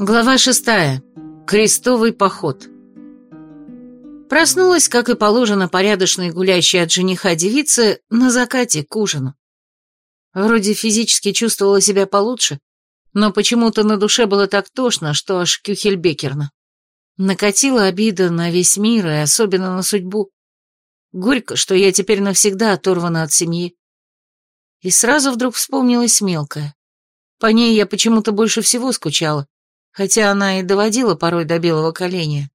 Глава шестая. Крестовый поход. Проснулась, как и положено порядочной гулящей от жениха девицы, на закате к ужину. Вроде физически чувствовала себя получше, но почему-то на душе было так тошно, что аж кюхельбекерно. Накатила обида на весь мир и особенно на судьбу. Горько, что я теперь навсегда оторвана от семьи. И сразу вдруг вспомнилась мелкая. По ней я почему-то больше всего скучала хотя она и доводила порой до белого коленя.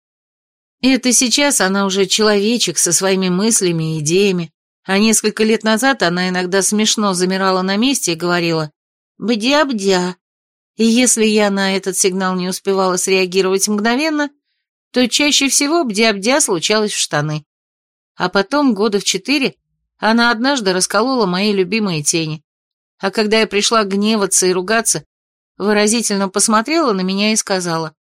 Это сейчас она уже человечек со своими мыслями и идеями, а несколько лет назад она иногда смешно замирала на месте и говорила «бдя-бдя». И если я на этот сигнал не успевала среагировать мгновенно, то чаще всего бдя-бдя случалось в штаны. А потом, года в четыре, она однажды расколола мои любимые тени. А когда я пришла гневаться и ругаться, выразительно посмотрела на меня и сказала.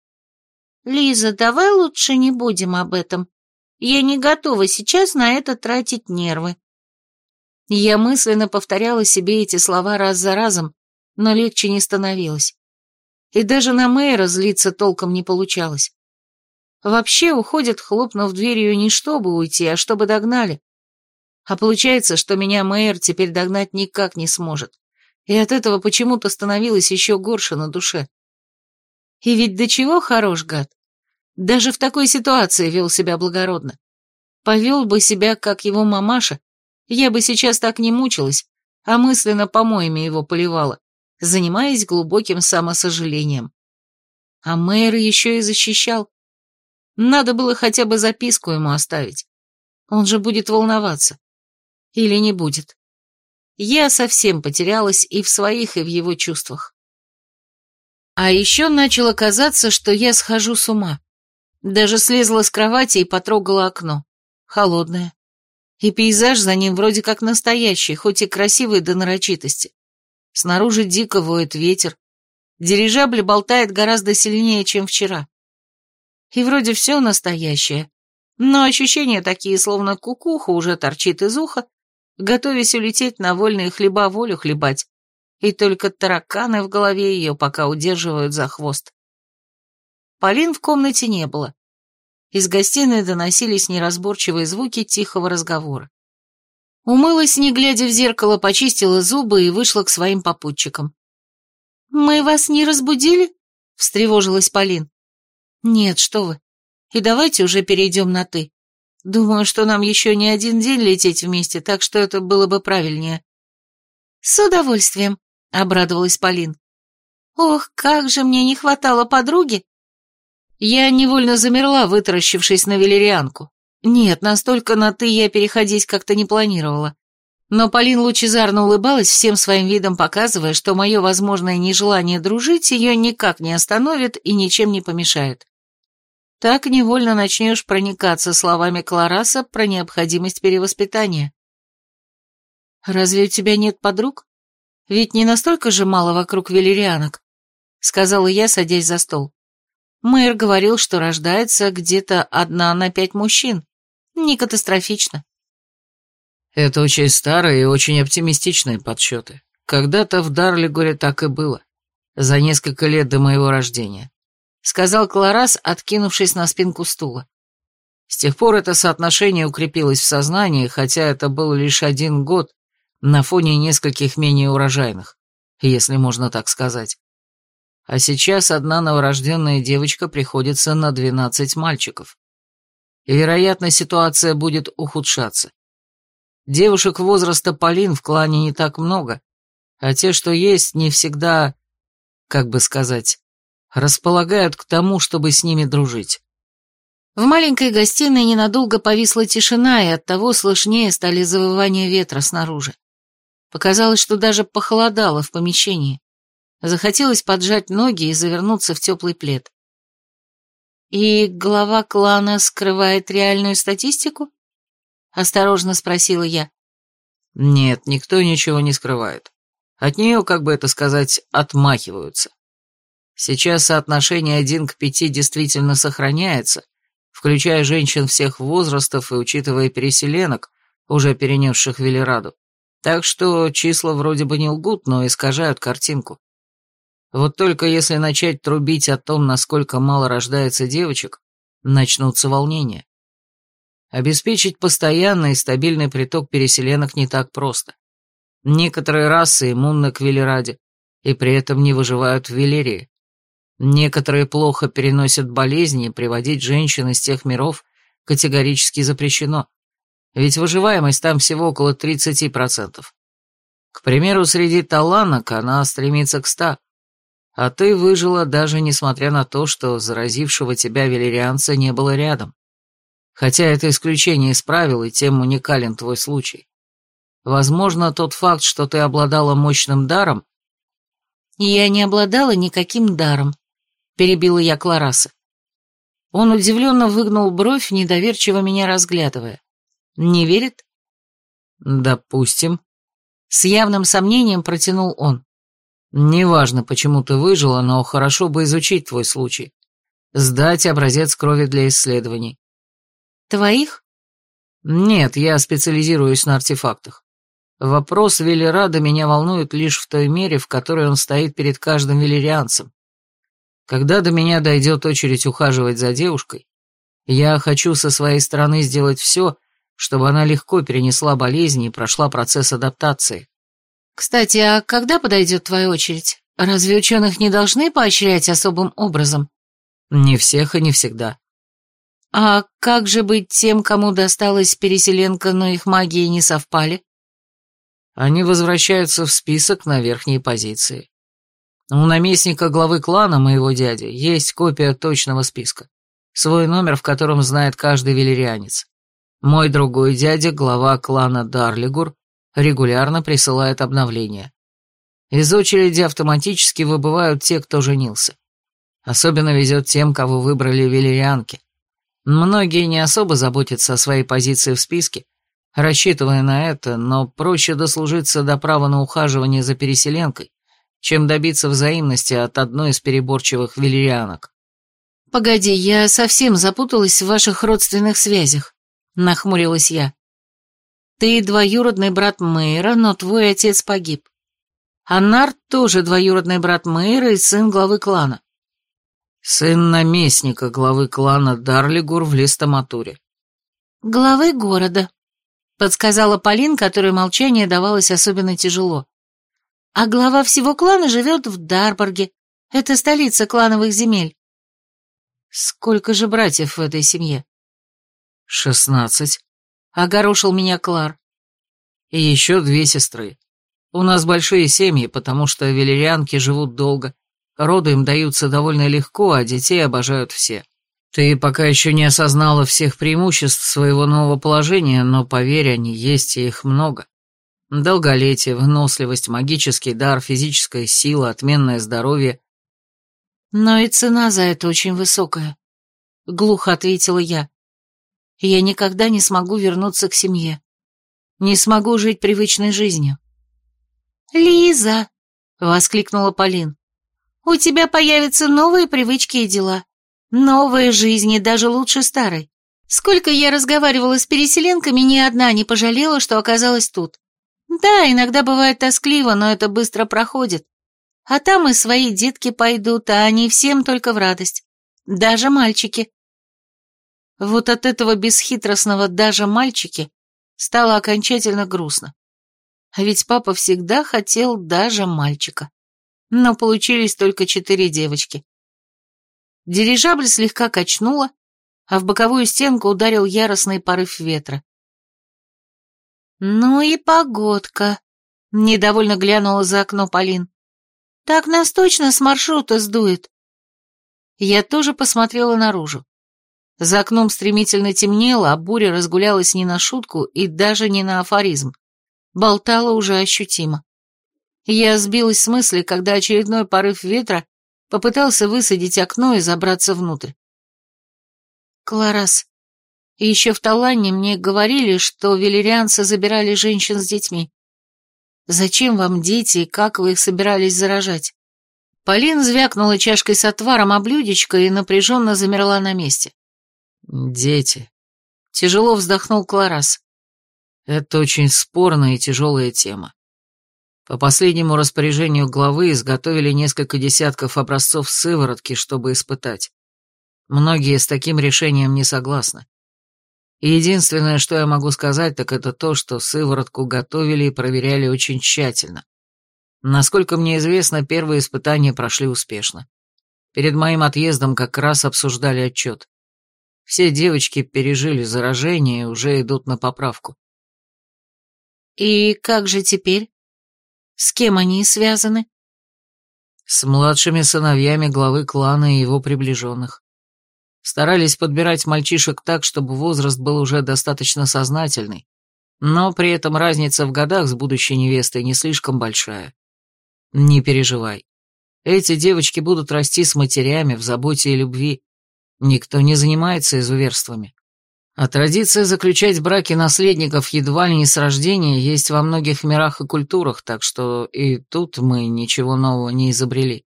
«Лиза, давай лучше не будем об этом. Я не готова сейчас на это тратить нервы». Я мысленно повторяла себе эти слова раз за разом, но легче не становилось. И даже на мэра злиться толком не получалось. Вообще уходят, хлопнув дверью, не чтобы уйти, а чтобы догнали. А получается, что меня мэр теперь догнать никак не сможет и от этого почему-то становилось еще горше на душе. И ведь до чего хорош гад? Даже в такой ситуации вел себя благородно. Повел бы себя, как его мамаша, я бы сейчас так не мучилась, а мысленно помоями его поливала, занимаясь глубоким самосожалением. А мэр еще и защищал. Надо было хотя бы записку ему оставить. Он же будет волноваться. Или не будет. Я совсем потерялась и в своих, и в его чувствах. А еще начало казаться, что я схожу с ума. Даже слезла с кровати и потрогала окно. Холодное. И пейзаж за ним вроде как настоящий, хоть и красивый до нарочитости. Снаружи дико воет ветер. Дирижабль болтает гораздо сильнее, чем вчера. И вроде все настоящее, но ощущения такие, словно кукуха уже торчит из уха, готовясь улететь на вольные хлеба волю хлебать, и только тараканы в голове ее пока удерживают за хвост. Полин в комнате не было. Из гостиной доносились неразборчивые звуки тихого разговора. Умылась, не глядя в зеркало, почистила зубы и вышла к своим попутчикам. «Мы вас не разбудили?» — встревожилась Полин. «Нет, что вы. И давайте уже перейдем на «ты». Думаю, что нам еще не один день лететь вместе, так что это было бы правильнее. С удовольствием, обрадовалась Полин. Ох, как же мне не хватало подруги. Я невольно замерла, вытаращившись на велерианку. Нет, настолько на «ты» я переходить как-то не планировала. Но Полин лучезарно улыбалась, всем своим видом показывая, что мое возможное нежелание дружить ее никак не остановит и ничем не помешает. Так невольно начнешь проникаться словами Клараса про необходимость перевоспитания. «Разве у тебя нет подруг? Ведь не настолько же мало вокруг велерианок», — сказала я, садясь за стол. Мэр говорил, что рождается где-то одна на пять мужчин. Не катастрофично. Это очень старые и очень оптимистичные подсчеты. Когда-то в Дарлигоре так и было. За несколько лет до моего рождения. — сказал Кларас, откинувшись на спинку стула. С тех пор это соотношение укрепилось в сознании, хотя это был лишь один год на фоне нескольких менее урожайных, если можно так сказать. А сейчас одна новорожденная девочка приходится на двенадцать мальчиков. И, вероятно, ситуация будет ухудшаться. Девушек возраста Полин в клане не так много, а те, что есть, не всегда, как бы сказать, располагают к тому, чтобы с ними дружить. В маленькой гостиной ненадолго повисла тишина, и оттого слышнее стали завывания ветра снаружи. Показалось, что даже похолодало в помещении. Захотелось поджать ноги и завернуться в теплый плед. «И глава клана скрывает реальную статистику?» — осторожно спросила я. «Нет, никто ничего не скрывает. От нее, как бы это сказать, отмахиваются. Сейчас соотношение один к пяти действительно сохраняется, включая женщин всех возрастов и учитывая переселенок, уже перенесших Велераду. Так что числа вроде бы не лгут, но искажают картинку. Вот только если начать трубить о том, насколько мало рождается девочек, начнутся волнения. Обеспечить постоянный и стабильный приток переселенок не так просто. Некоторые расы иммунны к Велераде и при этом не выживают в Велерии. Некоторые плохо переносят болезни, и приводить женщин из тех миров категорически запрещено, ведь выживаемость там всего около 30%. К примеру, среди таланок она стремится к 100, а ты выжила даже несмотря на то, что заразившего тебя велерианца не было рядом. Хотя это исключение из правил, и тем уникален твой случай. Возможно, тот факт, что ты обладала мощным даром... Я не обладала никаким даром, перебила я Клараса. Он удивленно выгнул бровь, недоверчиво меня разглядывая. Не верит? Допустим. С явным сомнением протянул он. Неважно, почему ты выжила, но хорошо бы изучить твой случай. Сдать образец крови для исследований. Твоих? Нет, я специализируюсь на артефактах. Вопрос Велерада меня волнует лишь в той мере, в которой он стоит перед каждым велерианцем. Когда до меня дойдет очередь ухаживать за девушкой, я хочу со своей стороны сделать все, чтобы она легко перенесла болезни и прошла процесс адаптации. Кстати, а когда подойдет твоя очередь? Разве ученых не должны поощрять особым образом? Не всех и не всегда. А как же быть тем, кому досталась переселенка, но их магии не совпали? Они возвращаются в список на верхние позиции. У наместника главы клана моего дяди есть копия точного списка. Свой номер, в котором знает каждый велерианец. Мой другой дядя, глава клана Дарлигур, регулярно присылает обновления. Из очереди автоматически выбывают те, кто женился. Особенно везет тем, кого выбрали велерианки. Многие не особо заботятся о своей позиции в списке, рассчитывая на это, но проще дослужиться до права на ухаживание за переселенкой, чем добиться взаимности от одной из переборчивых велерианок. «Погоди, я совсем запуталась в ваших родственных связях», — нахмурилась я. Ты двоюродный брат мэра, но твой отец погиб. А Нарт тоже двоюродный брат мэра и сын главы клана. Сын наместника главы клана Дарлигур в Листоматуре. Главы города, подсказала Полин, которой молчание давалось особенно тяжело. А глава всего клана живет в Дарборге. Это столица клановых земель. Сколько же братьев в этой семье? Шестнадцать. — огорошил меня Клар. «И еще две сестры. У нас большие семьи, потому что велерианки живут долго, роды им даются довольно легко, а детей обожают все. Ты пока еще не осознала всех преимуществ своего нового положения, но, поверь, они есть, и их много. Долголетие, выносливость, магический дар, физическая сила, отменное здоровье. Но и цена за это очень высокая, — глухо ответила я я никогда не смогу вернуться к семье. Не смогу жить привычной жизнью. «Лиза!» — воскликнула Полин. «У тебя появятся новые привычки и дела. Новые жизни, даже лучше старой. Сколько я разговаривала с переселенками, ни одна не пожалела, что оказалась тут. Да, иногда бывает тоскливо, но это быстро проходит. А там и свои детки пойдут, а они всем только в радость. Даже мальчики. Вот от этого бесхитростного даже мальчики стало окончательно грустно. А ведь папа всегда хотел даже мальчика. Но получились только четыре девочки. Дирижабль слегка качнула, а в боковую стенку ударил яростный порыв ветра. «Ну и погодка», — недовольно глянула за окно Полин. «Так нас точно с маршрута сдует». Я тоже посмотрела наружу. За окном стремительно темнело, а буря разгулялась не на шутку и даже не на афоризм. Болтала уже ощутимо. Я сбилась с мысли, когда очередной порыв ветра попытался высадить окно и забраться внутрь. Кларас, еще в Таланне мне говорили, что велерианцы забирали женщин с детьми. Зачем вам дети и как вы их собирались заражать? Полин звякнула чашкой с отваром о блюдечко и напряженно замерла на месте. «Дети». Тяжело вздохнул Кларас. «Это очень спорная и тяжелая тема. По последнему распоряжению главы изготовили несколько десятков образцов сыворотки, чтобы испытать. Многие с таким решением не согласны. Единственное, что я могу сказать, так это то, что сыворотку готовили и проверяли очень тщательно. Насколько мне известно, первые испытания прошли успешно. Перед моим отъездом как раз обсуждали отчет. Все девочки пережили заражение и уже идут на поправку. «И как же теперь? С кем они связаны?» С младшими сыновьями главы клана и его приближенных. Старались подбирать мальчишек так, чтобы возраст был уже достаточно сознательный, но при этом разница в годах с будущей невестой не слишком большая. Не переживай. Эти девочки будут расти с матерями в заботе и любви. Никто не занимается изуверствами. А традиция заключать браки наследников едва ли не с рождения есть во многих мирах и культурах, так что и тут мы ничего нового не изобрели.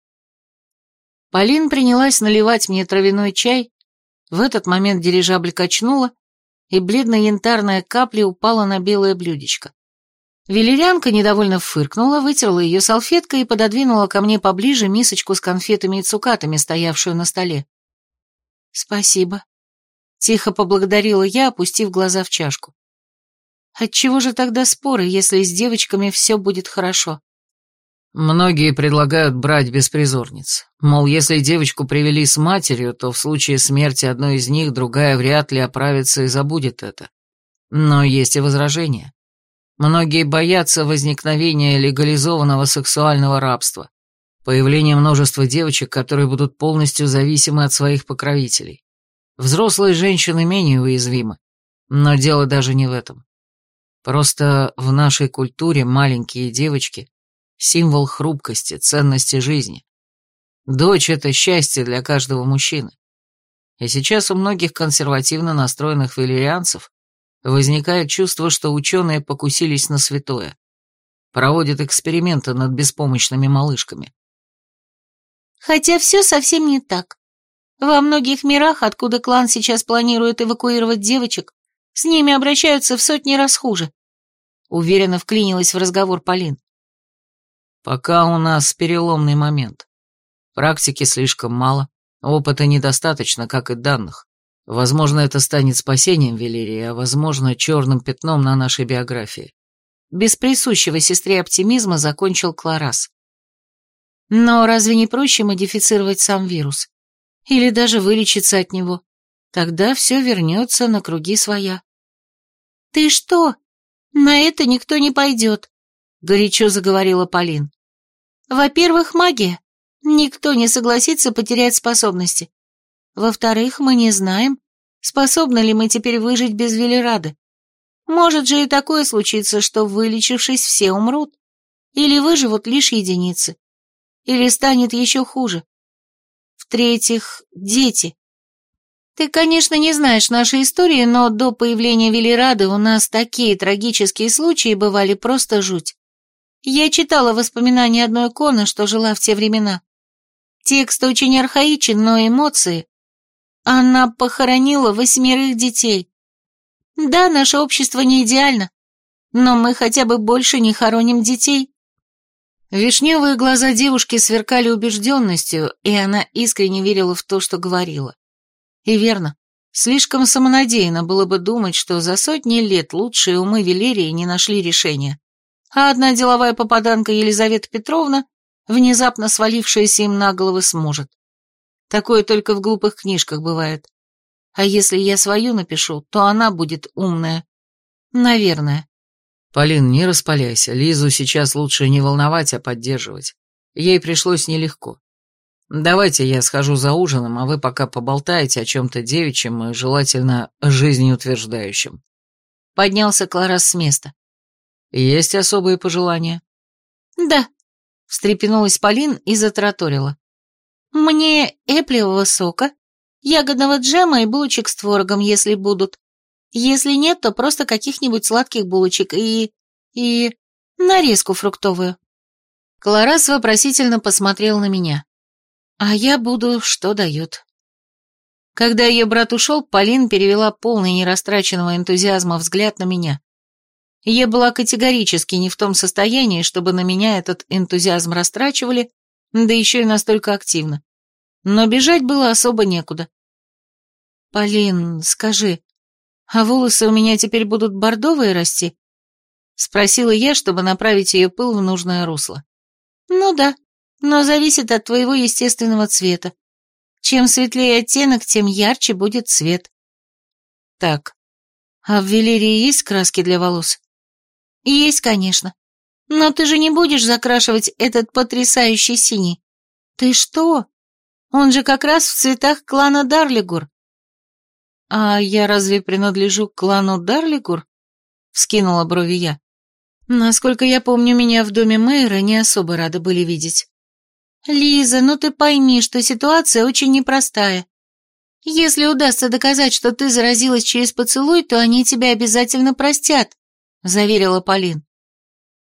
Полин принялась наливать мне травяной чай. В этот момент дирижабль качнула, и бледно-янтарная капля упала на белое блюдечко. Велерянка недовольно фыркнула, вытерла ее салфеткой и пододвинула ко мне поближе мисочку с конфетами и цукатами, стоявшую на столе. «Спасибо», — тихо поблагодарила я, опустив глаза в чашку. «Отчего же тогда споры, если с девочками все будет хорошо?» Многие предлагают брать беспризорниц. Мол, если девочку привели с матерью, то в случае смерти одной из них другая вряд ли оправится и забудет это. Но есть и возражения. Многие боятся возникновения легализованного сексуального рабства, появления множества девочек, которые будут полностью зависимы от своих покровителей. Взрослые женщины менее уязвимы, но дело даже не в этом. Просто в нашей культуре маленькие девочки – символ хрупкости, ценности жизни. Дочь – это счастье для каждого мужчины. И сейчас у многих консервативно настроенных валерианцев Возникает чувство, что ученые покусились на святое. Проводят эксперименты над беспомощными малышками. Хотя все совсем не так. Во многих мирах, откуда клан сейчас планирует эвакуировать девочек, с ними обращаются в сотни раз хуже. Уверенно вклинилась в разговор Полин. Пока у нас переломный момент. Практики слишком мало, опыта недостаточно, как и данных. Возможно, это станет спасением Велерии, а возможно, черным пятном на нашей биографии. Без присущего сестре оптимизма закончил Кларас. Но разве не проще модифицировать сам вирус? Или даже вылечиться от него? Тогда все вернется на круги своя. «Ты что? На это никто не пойдет», — горячо заговорила Полин. «Во-первых, магия. Никто не согласится потерять способности. Во-вторых, мы не знаем, способны ли мы теперь выжить без Велерады. Может же и такое случиться, что, вылечившись, все умрут. Или выживут лишь единицы. Или станет еще хуже. В-третьих, дети. Ты, конечно, не знаешь нашей истории, но до появления Велерады у нас такие трагические случаи бывали просто жуть. Я читала воспоминания одной иконы, что жила в те времена. Текст очень архаичен, но эмоции она похоронила восьмерых детей. Да, наше общество не идеально, но мы хотя бы больше не хороним детей. Вишневые глаза девушки сверкали убежденностью, и она искренне верила в то, что говорила. И верно, слишком самонадеянно было бы думать, что за сотни лет лучшие умы Велерии не нашли решения, а одна деловая попаданка Елизавета Петровна, внезапно свалившаяся им на головы, сможет. Такое только в глупых книжках бывает. А если я свою напишу, то она будет умная. Наверное. Полин, не распаляйся. Лизу сейчас лучше не волновать, а поддерживать. Ей пришлось нелегко. Давайте я схожу за ужином, а вы пока поболтаете о чем-то девичьем и, желательно, жизнеутверждающем. Поднялся Кларас с места. Есть особые пожелания? Да. Встрепенулась Полин и затраторила. «Мне эплевого сока, ягодного джема и булочек с творогом, если будут. Если нет, то просто каких-нибудь сладких булочек и... и... нарезку фруктовую». Кларас вопросительно посмотрел на меня. «А я буду, что дают». Когда ее брат ушел, Полин перевела полный нерастраченного энтузиазма взгляд на меня. Я была категорически не в том состоянии, чтобы на меня этот энтузиазм растрачивали, да еще и настолько активно. Но бежать было особо некуда. «Полин, скажи, а волосы у меня теперь будут бордовые расти?» Спросила я, чтобы направить ее пыл в нужное русло. «Ну да, но зависит от твоего естественного цвета. Чем светлее оттенок, тем ярче будет цвет». «Так, а в Велерии есть краски для волос?» «Есть, конечно. Но ты же не будешь закрашивать этот потрясающий синий. Ты что? Он же как раз в цветах клана Дарлигур. А я разве принадлежу к клану Дарлигур? Вскинула брови я. Насколько я помню, меня в доме мэра не особо рады были видеть. Лиза, ну ты пойми, что ситуация очень непростая. Если удастся доказать, что ты заразилась через поцелуй, то они тебя обязательно простят, заверила Полин.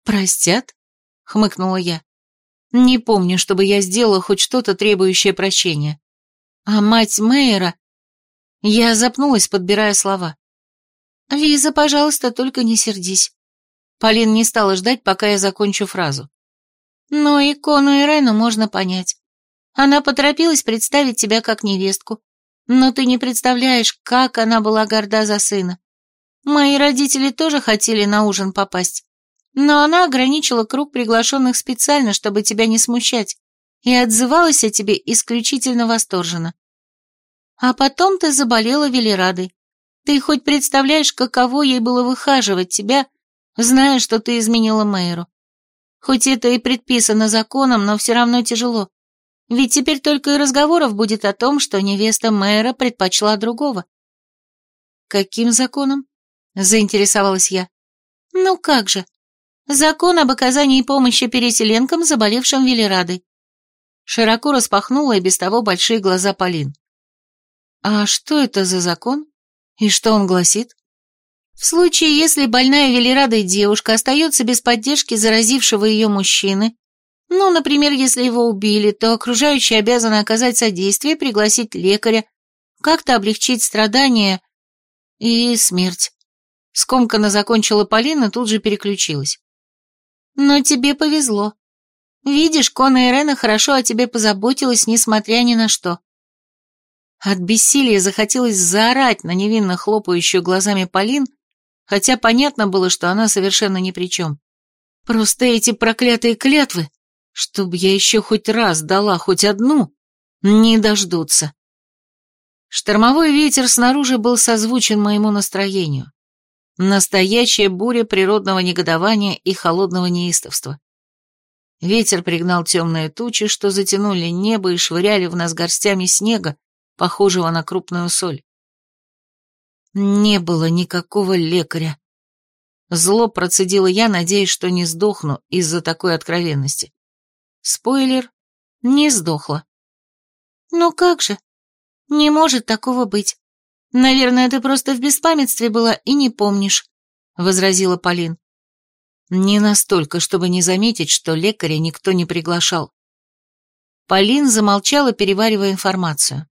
«Простят?» — хмыкнула я. «Не помню, чтобы я сделала хоть что-то, требующее прощения. А мать Мейера...» Я запнулась, подбирая слова. «Лиза, пожалуйста, только не сердись». Полин не стала ждать, пока я закончу фразу. «Но икону Ирену можно понять. Она поторопилась представить тебя как невестку. Но ты не представляешь, как она была горда за сына. Мои родители тоже хотели на ужин попасть. Но она ограничила круг приглашенных специально, чтобы тебя не смущать, и отзывалась о тебе исключительно восторженно. А потом ты заболела Велерадой. Ты хоть представляешь, каково ей было выхаживать тебя, зная, что ты изменила Мэйру? Хоть это и предписано законом, но все равно тяжело. Ведь теперь только и разговоров будет о том, что невеста мэра предпочла другого. «Каким законом?» — заинтересовалась я. «Ну как же, Закон об оказании помощи переселенкам, заболевшим Велерадой. Широко распахнула и без того большие глаза Полин. А что это за закон? И что он гласит? В случае, если больная Велерадой девушка остается без поддержки заразившего ее мужчины, ну, например, если его убили, то окружающие обязаны оказать содействие, пригласить лекаря, как-то облегчить страдания и смерть. Скомканно закончила Полина, тут же переключилась. Но тебе повезло. Видишь, Кона Ирена хорошо о тебе позаботилась, несмотря ни на что. От бессилия захотелось заорать на невинно хлопающую глазами Полин, хотя понятно было, что она совершенно ни при чем. Просто эти проклятые клятвы, чтобы я еще хоть раз дала хоть одну, не дождутся. Штормовой ветер снаружи был созвучен моему настроению. Настоящая буря природного негодования и холодного неистовства. Ветер пригнал темные тучи, что затянули небо и швыряли в нас горстями снега, похожего на крупную соль. Не было никакого лекаря. Зло процедила я, надеясь, что не сдохну из-за такой откровенности. Спойлер, не сдохла. Ну как же? Не может такого быть. «Наверное, ты просто в беспамятстве была и не помнишь», — возразила Полин. Не настолько, чтобы не заметить, что лекаря никто не приглашал. Полин замолчала, переваривая информацию.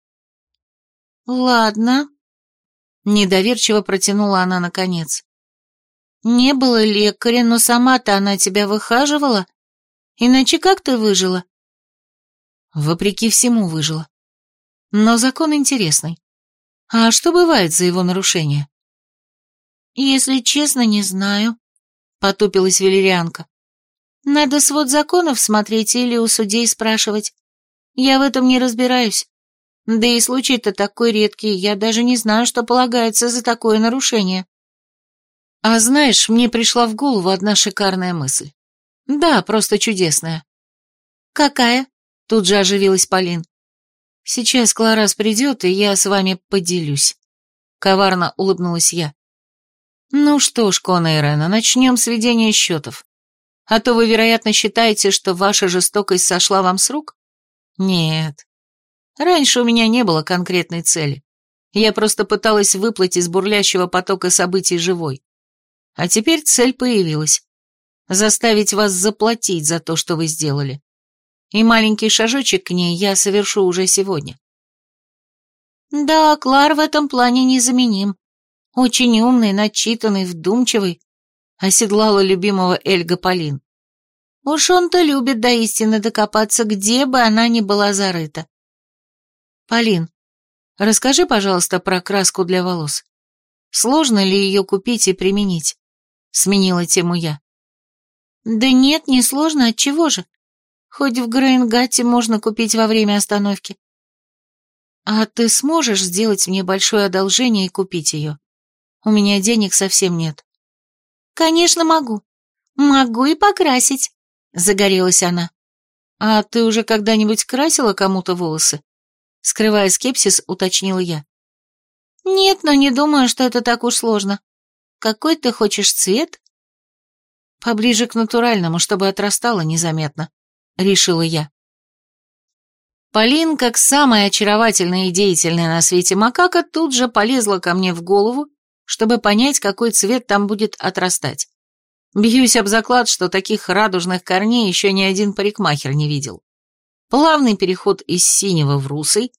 «Ладно», — недоверчиво протянула она наконец. «Не было лекаря, но сама-то она тебя выхаживала? Иначе как ты выжила?» Вопреки всему выжила. Но закон интересный. А что бывает за его нарушение? Если честно, не знаю, потупилась Велерианка. Надо свод законов смотреть или у судей спрашивать. Я в этом не разбираюсь. Да и случай-то такой редкий, я даже не знаю, что полагается за такое нарушение. А знаешь, мне пришла в голову одна шикарная мысль. Да, просто чудесная. Какая? Тут же оживилась Полин. Сейчас Кларас придет, и я с вами поделюсь. Коварно улыбнулась я. Ну что ж, Кона Ирена, начнем с ведения счетов. А то вы, вероятно, считаете, что ваша жестокость сошла вам с рук? Нет. Раньше у меня не было конкретной цели. Я просто пыталась выплыть из бурлящего потока событий живой. А теперь цель появилась. Заставить вас заплатить за то, что вы сделали и маленький шажочек к ней я совершу уже сегодня. Да, Клар в этом плане незаменим. Очень умный, начитанный, вдумчивый. оседлала любимого Эльга Полин. Уж он-то любит до истины докопаться, где бы она ни была зарыта. Полин, расскажи, пожалуйста, про краску для волос. Сложно ли ее купить и применить? Сменила тему я. Да нет, не сложно, от чего же? Хоть в Грейнгатте можно купить во время остановки. А ты сможешь сделать мне большое одолжение и купить ее? У меня денег совсем нет. Конечно, могу. Могу и покрасить. Загорелась она. «А ты уже когда-нибудь красила кому-то волосы?» Скрывая скепсис, уточнила я. «Нет, но не думаю, что это так уж сложно. Какой ты хочешь цвет?» «Поближе к натуральному, чтобы отрастало незаметно», — решила я. Полин, как самая очаровательная и деятельная на свете макака, тут же полезла ко мне в голову, чтобы понять, какой цвет там будет отрастать. Бьюсь об заклад, что таких радужных корней еще ни один парикмахер не видел. Плавный переход из синего в русый,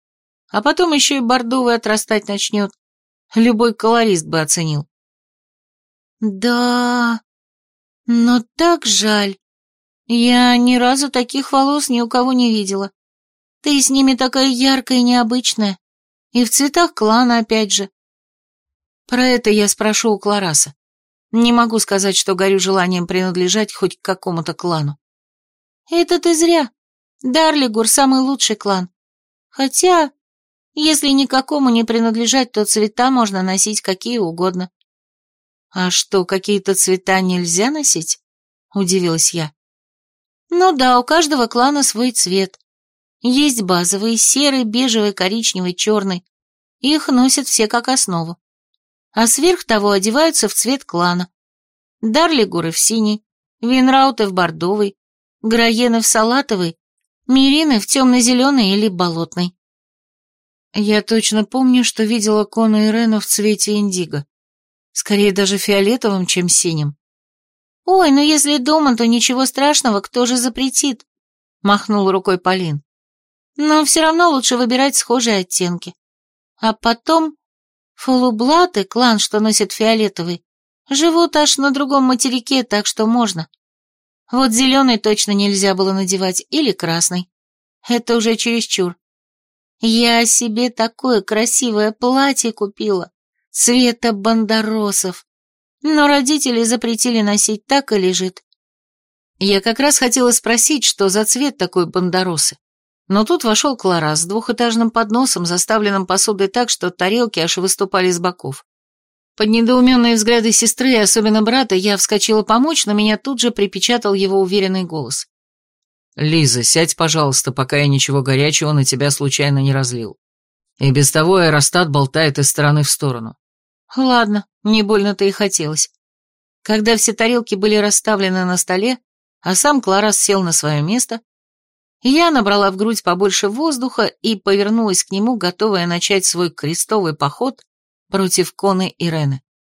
а потом еще и бордовый отрастать начнет. Любой колорист бы оценил. Да, но так жаль. Я ни разу таких волос ни у кого не видела. Ты с ними такая яркая и необычная. И в цветах клана опять же. Про это я спрошу у Клараса. Не могу сказать, что горю желанием принадлежать хоть к какому-то клану. Это ты зря. Дарлигур — самый лучший клан. Хотя, если никакому не принадлежать, то цвета можно носить какие угодно. А что, какие-то цвета нельзя носить? Удивилась я. Ну да, у каждого клана свой цвет. Есть базовый, серый, бежевый, коричневый, черный. Их носят все как основу а сверх того одеваются в цвет клана. Дарлигуры в синий, Винрауты в бордовый, Граены в салатовый, Мирины в темно-зеленый или болотный. Я точно помню, что видела Кона и Рену в цвете индиго. Скорее даже фиолетовым, чем синим. «Ой, ну если дома, то ничего страшного, кто же запретит?» — махнул рукой Полин. «Но все равно лучше выбирать схожие оттенки. А потом Фулублаты, клан, что носит фиолетовый, живут аж на другом материке, так что можно. Вот зеленый точно нельзя было надевать, или красный. Это уже чересчур. Я себе такое красивое платье купила, цвета бандеросов, но родители запретили носить, так и лежит. Я как раз хотела спросить, что за цвет такой бандеросы. Но тут вошел Клара с двухэтажным подносом, заставленным посудой так, что тарелки аж выступали с боков. Под недоуменные взгляды сестры, особенно брата, я вскочила помочь, но меня тут же припечатал его уверенный голос. «Лиза, сядь, пожалуйста, пока я ничего горячего на тебя случайно не разлил. И без того аэростат болтает из стороны в сторону». «Ладно, не больно-то и хотелось». Когда все тарелки были расставлены на столе, а сам Кларас сел на свое место, я набрала в грудь побольше воздуха и повернулась к нему, готовая начать свой крестовый поход против Коны Ирены.